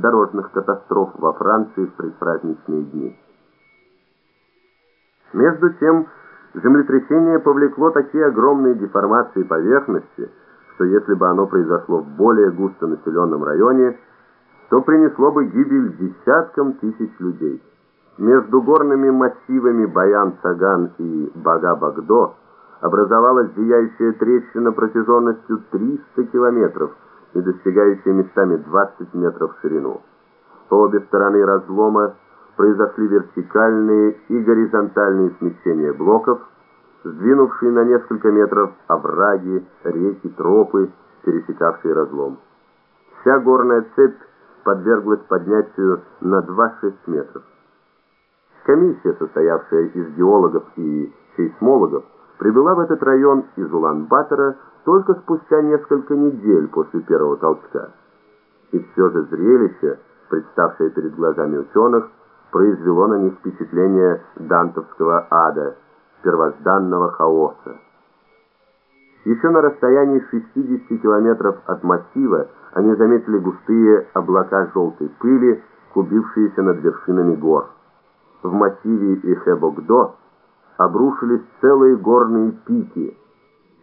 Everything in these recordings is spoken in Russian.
дорожных катастроф во Франции в предпраздничные дни. Между тем, землетрясение повлекло такие огромные деформации поверхности, что если бы оно произошло в более густонаселенном районе, то принесло бы гибель десяткам тысяч людей. Между горными массивами Баян-Саган и Бага-Багдо образовалась зияющая трещина протяженностью 300 километров и достигающая местами 20 метров в ширину. По обе стороны разлома произошли вертикальные и горизонтальные смещения блоков, сдвинувшие на несколько метров овраги, реки, тропы, пересекавшие разлом. Вся горная цепь подверглась поднятию на 2-6 метров. Комиссия, состоявшая из геологов и сейсмологов, прибыла в этот район из Улан-Батора только спустя несколько недель после первого толчка. И все же зрелище, представшее перед глазами ученых, произвело на них впечатление дантовского ада, первозданного хаоса. Еще на расстоянии 60 километров от массива они заметили густые облака желтой пыли, клубившиеся над вершинами гор. В массиве Ихебокдо обрушились целые горные пики,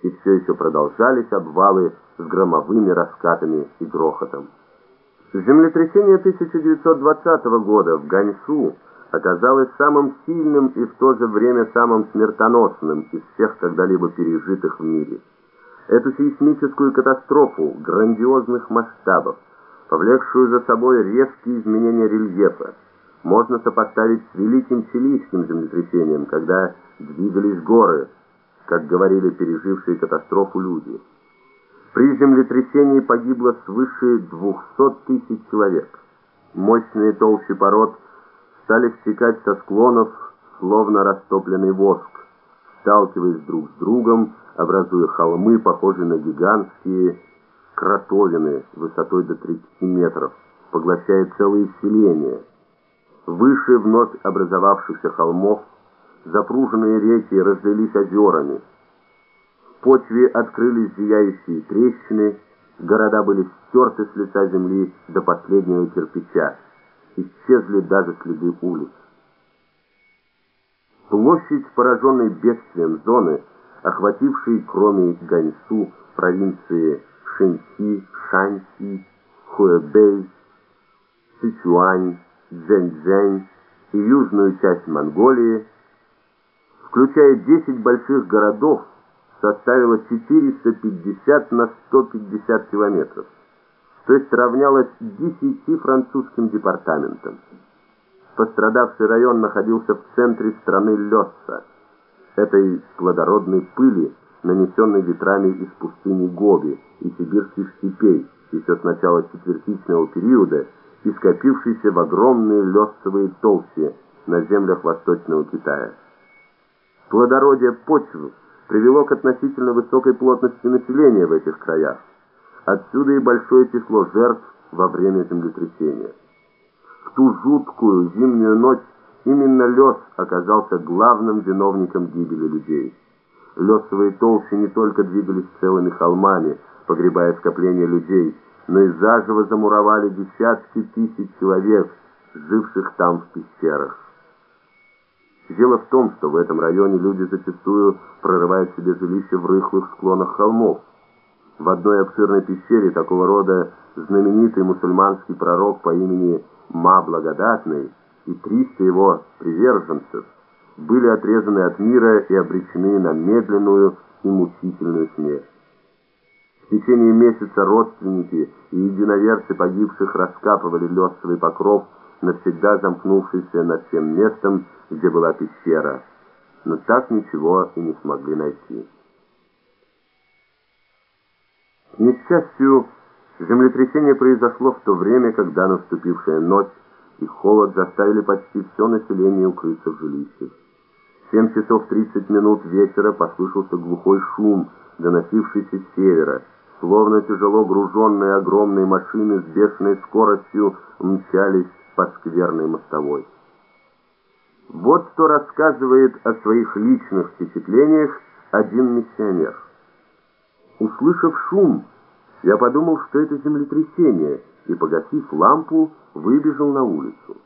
и все еще продолжались обвалы с громовыми раскатами и грохотом. Землетрясение 1920 года в Ганьсу оказалось самым сильным и в то же время самым смертоносным из всех когда-либо пережитых в мире. Эту сейсмическую катастрофу грандиозных масштабов, повлекшую за собой резкие изменения рельефа, можно сопоставить с великим чилийским землетрясением, когда двигались горы, как говорили пережившие катастрофу люди. При землетрясении погибло свыше 200 тысяч человек. Мощные толщи пород стали стекать со склонов, словно растопленный воск, сталкиваясь друг с другом, образуя холмы, похожие на гигантские кротовины высотой до 30 метров, поглощая целые селения. Выше вновь образовавшихся холмов запруженные реки разлились озерами. В почве открылись зияющие трещины, города были стерты с лица земли до последнего кирпича. Исчезли даже следы улиц. Площадь, пораженной бедствием зоны, охватившей кроме Ганьсу провинции Шэньси, Шаньси, Хуэбэй, Сычуань, Цзэньцзянь и южную часть Монголии, включая 10 больших городов, составила 450 на 150 километров, то есть равнялась 10 французским департаментам. Пострадавший район находился в центре страны Лёсса, этой плодородной пыли, нанесенной ветрами из пустыни Гоби и сибирских степей еще с начала четвертичного периода и скопившейся в огромные лёссовые толщи на землях Восточного Китая. Плодородие почвы привело к относительно высокой плотности населения в этих краях. Отсюда и большое число жертв во время землетрясения. В ту жуткую зимнюю ночь именно лес оказался главным виновником гибели людей. Лесовые толщи не только двигались целыми холмами, погребая скопления людей, но и заживо замуровали десятки тысяч человек, живших там в пещерах. Дело в том, что в этом районе люди зачастую прорывают себе жилище в рыхлых склонах холмов. В одной обширной пещере такого рода знаменитый мусульманский пророк по имени Ма Благодатный и 300 его приверженцев были отрезаны от мира и обречены на медленную и мучительную смерть. В течение месяца родственники и единоверцы погибших раскапывали лесовый покров, навсегда замкнувшийся над тем местом, где была пещера, но так ничего и не смогли найти. К несчастью, землетрясение произошло в то время, когда наступившая ночь и холод заставили почти все население укрыться в жилищах. В 7 часов 30 минут вечера послышался глухой шум, доносившийся с севера, словно тяжело груженные огромные машины с бешеной скоростью мчались по скверной мостовой. Вот что рассказывает о своих личных впечатлениях один миссионер. Услышав шум, Я подумал, что это землетрясение, и, погасив лампу, выбежал на улицу.